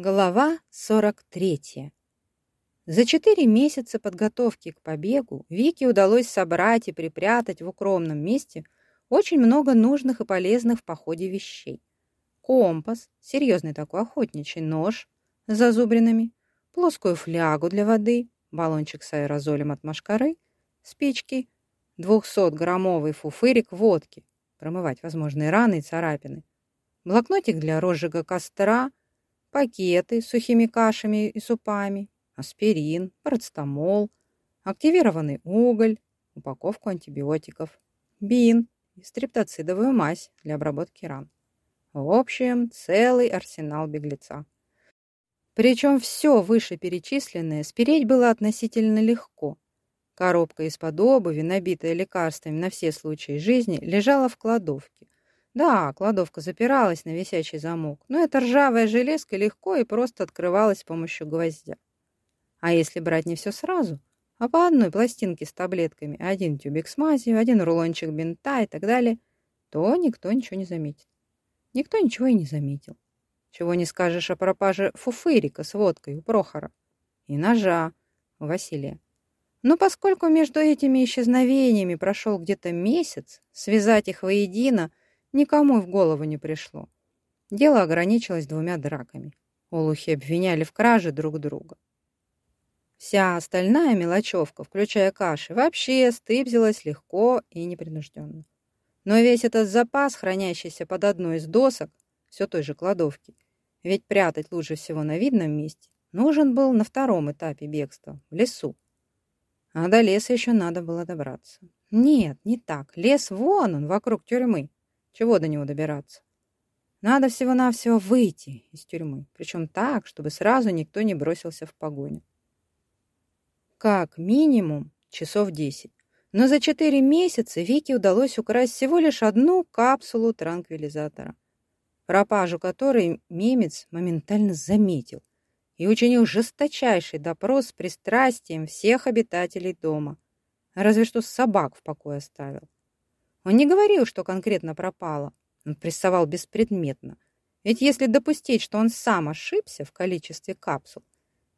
Глава 43. За четыре месяца подготовки к побегу Вике удалось собрать и припрятать в укромном месте очень много нужных и полезных в походе вещей. Компас, серьезный такой охотничий нож с зазубринами, плоскую флягу для воды, баллончик с аэрозолем от машкары, спички, 200-граммовый фуфырик водки, промывать возможные раны и царапины, блокнотик для розжига костра, пакеты с сухими кашами и супами, аспирин, парацетамол, активированный уголь, упаковку антибиотиков, бин и стриптоцидовую мазь для обработки ран. В общем, целый арсенал беглеца. Причем все вышеперечисленное спереть было относительно легко. Коробка из-под обуви, набитая лекарствами на все случаи жизни, лежала в кладовке, да, кладовка запиралась на висячий замок, но эта ржавая железка легко и просто открывалась с помощью гвоздя. А если брать не все сразу, а по одной пластинке с таблетками, один тюбик с мазью, один рулончик бинта и так далее, то никто ничего не заметит. Никто ничего и не заметил. Чего не скажешь о пропаже фуфырика с водкой у Прохора и ножа у Василия. Но поскольку между этими исчезновениями прошел где-то месяц, связать их воедино никому в голову не пришло. Дело ограничилось двумя драками. Олухи обвиняли в краже друг друга. Вся остальная мелочевка, включая каши, вообще стыбзилась легко и непринужденно. Но весь этот запас, хранящийся под одной из досок, все той же кладовки, ведь прятать лучше всего на видном месте, нужен был на втором этапе бегства, в лесу. А до леса еще надо было добраться. Нет, не так. Лес вон он, вокруг тюрьмы. Чего до него добираться? Надо всего-навсего выйти из тюрьмы, причем так, чтобы сразу никто не бросился в погоню. Как минимум часов десять. Но за четыре месяца Вике удалось украсть всего лишь одну капсулу транквилизатора, пропажу которой мемец моментально заметил и учинил жесточайший допрос с пристрастием всех обитателей дома, разве что собак в покое оставил. Он не говорил, что конкретно пропало. Он прессовал беспредметно. Ведь если допустить, что он сам ошибся в количестве капсул,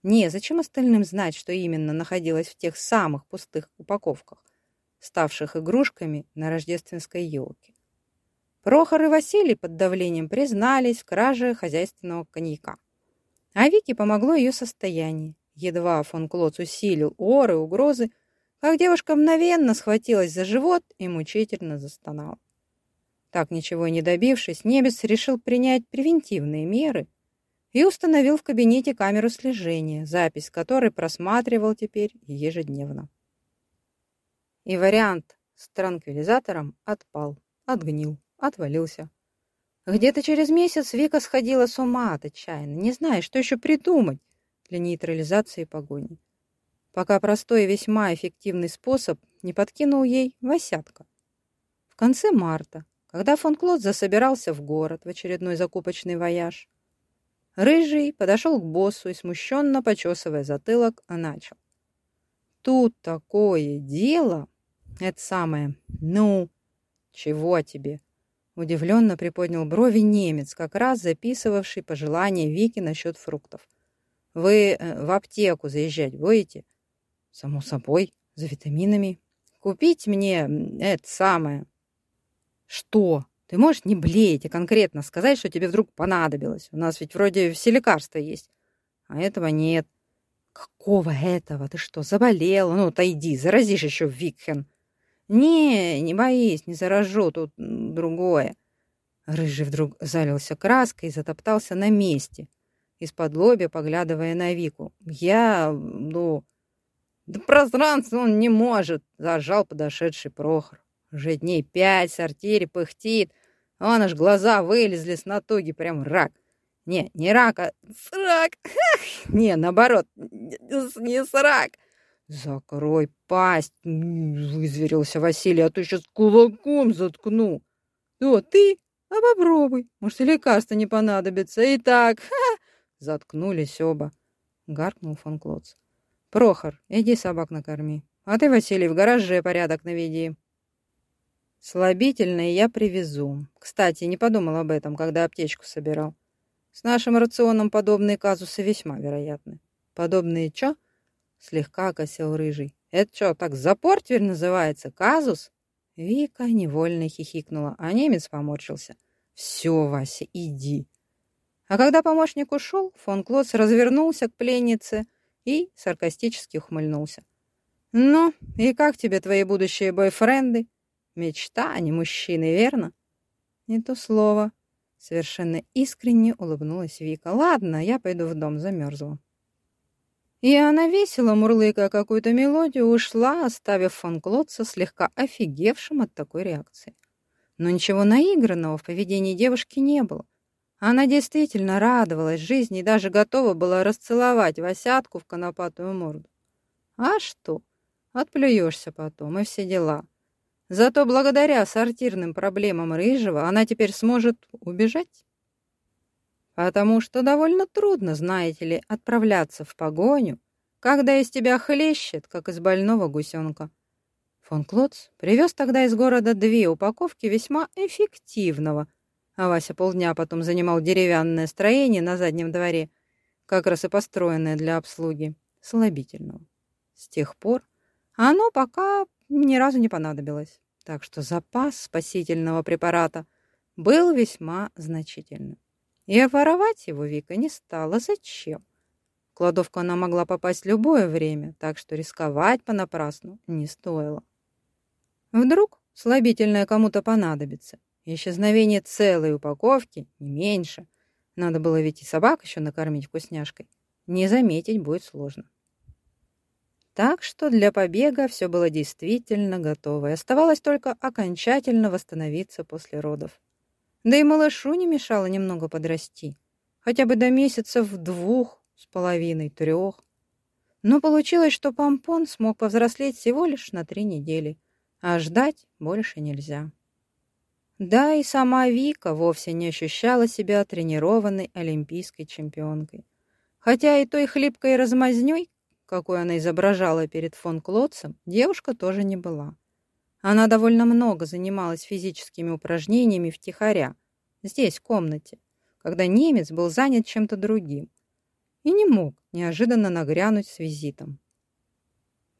незачем остальным знать, что именно находилось в тех самых пустых упаковках, ставших игрушками на рождественской елке. Прохор и Василий под давлением признались в краже хозяйственного коньяка. А Вике помогло ее состояние. Едва фон Клоц усилил оры, угрозы, как девушка мгновенно схватилась за живот и мучительно застонала. Так ничего и не добившись, немец решил принять превентивные меры и установил в кабинете камеру слежения, запись которой просматривал теперь ежедневно. И вариант с транквилизатором отпал, отгнил, отвалился. Где-то через месяц Вика сходила с ума от отчаянно, не зная, что еще придумать для нейтрализации погони пока простой и весьма эффективный способ не подкинул ей Васятка. В конце марта, когда фон Клод засобирался в город в очередной закупочный вояж, Рыжий подошел к боссу и, смущенно почесывая затылок, начал. «Тут такое дело! Это самое, ну, чего тебе?» Удивленно приподнял брови немец, как раз записывавший пожелания Вики насчет фруктов. «Вы э, в аптеку заезжать будете?» Само собой, за витаминами. Купить мне это самое. Что? Ты можешь не блеять, а конкретно сказать, что тебе вдруг понадобилось. У нас ведь вроде все лекарства есть. А этого нет. Какого этого? Ты что, заболел? Ну, отойди, заразишь еще Викхен. Не, не боись, не заражу, тут другое. Рыжий вдруг залился краской и затоптался на месте, из-под лобя поглядывая на Вику. Я, ну, да пространство он не может, зажал подошедший Прохор. Уже дней пять в сортире пыхтит. Вон аж глаза вылезли с натуги, прям рак. Не, не рак, а срак. Не, наоборот, не срак. Закрой пасть, вызверился Василий, а то сейчас кулаком заткну. О, ты? А попробуй, может, и лекарства не понадобится. И так, ха! Заткнулись оба. Гаркнул фон Клотц. Прохор, иди собак накорми. А ты, Василий, в гараже порядок наведи. Слабительное я привезу. Кстати, не подумал об этом, когда аптечку собирал. С нашим рационом подобные казусы весьма вероятны. Подобные чё? Слегка косил рыжий. Это что, так запор теперь называется? Казус? Вика невольно хихикнула, а немец поморщился. Все, Вася, иди. А когда помощник ушел, фон Клоц развернулся к пленнице и саркастически ухмыльнулся. «Ну, и как тебе твои будущие бойфренды? Мечта, а не мужчины, верно?» «Не то слово», — совершенно искренне улыбнулась Вика. «Ладно, я пойду в дом, замерзла». И она весело, мурлыкая какую-то мелодию, ушла, оставив фон Клотца слегка офигевшим от такой реакции. Но ничего наигранного в поведении девушки не было. Она действительно радовалась жизни и даже готова была расцеловать Васятку в конопатую морду. А что? Отплюешься потом, и все дела. Зато благодаря сортирным проблемам Рыжего она теперь сможет убежать. Потому что довольно трудно, знаете ли, отправляться в погоню, когда из тебя хлещет, как из больного гусенка. Фон Клотц привез тогда из города две упаковки весьма эффективного, а Вася полдня потом занимал деревянное строение на заднем дворе, как раз и построенное для обслуги, слабительного. С тех пор оно пока ни разу не понадобилось, так что запас спасительного препарата был весьма значительным. И воровать его Вика не стала. Зачем? В кладовку она могла попасть любое время, так что рисковать понапрасну не стоило. Вдруг слабительное кому-то понадобится. Исчезновение целой упаковки, не меньше. Надо было ведь и собак еще накормить вкусняшкой. Не заметить будет сложно. Так что для побега все было действительно готово, и оставалось только окончательно восстановиться после родов. Да и малышу не мешало немного подрасти, хотя бы до месяцев двух с половиной, трех. Но получилось, что помпон смог повзрослеть всего лишь на три недели, а ждать больше нельзя. Да, и сама Вика вовсе не ощущала себя тренированной олимпийской чемпионкой. Хотя и той хлипкой размазнёй, какой она изображала перед фон Клотцем, девушка тоже не была. Она довольно много занималась физическими упражнениями втихаря, здесь, в комнате, когда немец был занят чем-то другим и не мог неожиданно нагрянуть с визитом.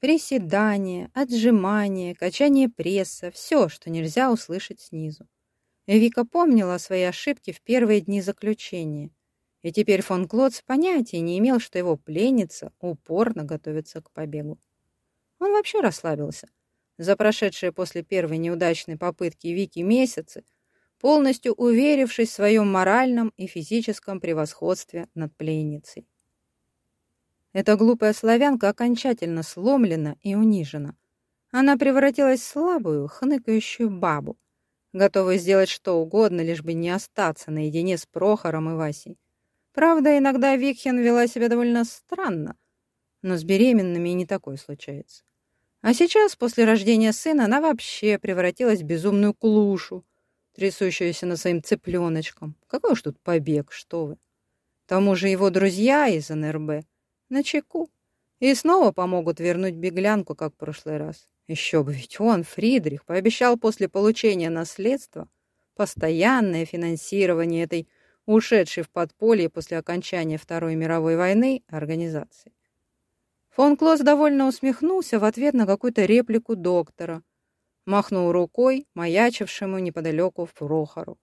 Приседания, отжимания, качание пресса – все, что нельзя услышать снизу. Вика помнила о своей ошибке в первые дни заключения – и теперь фон Клотц понятия не имел, что его пленница упорно готовится к побегу. Он вообще расслабился. За прошедшие после первой неудачной попытки Вики месяцы, полностью уверившись в своем моральном и физическом превосходстве над пленницей. Эта глупая славянка окончательно сломлена и унижена. Она превратилась в слабую, хныкающую бабу, готовую сделать что угодно, лишь бы не остаться наедине с Прохором и Васей. Правда, иногда Викхен вела себя довольно странно, но с беременными не такое случается. А сейчас, после рождения сына, она вообще превратилась в безумную клушу, трясущуюся над своим цыпленочком. Какой уж тут побег, что вы. К тому же его друзья из НРБ на чеку и снова помогут вернуть беглянку, как в прошлый раз. Еще бы, ведь он, Фридрих, пообещал после получения наследства постоянное финансирование этой ушедшей в подполье после окончания Второй мировой войны организации. Фон Клосс довольно усмехнулся в ответ на какую-то реплику доктора, махнул рукой маячившему неподалеку Прохору,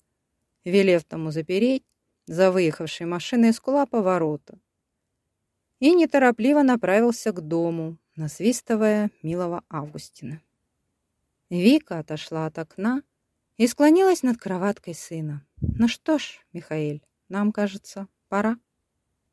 велев тому запереть за выехавшей машиной из кулапа ворота, и неторопливо направился к дому, насвистывая милого Августина. Вика отошла от окна и склонилась над кроваткой сына. Ну что ж, Михаил, нам кажется, пора.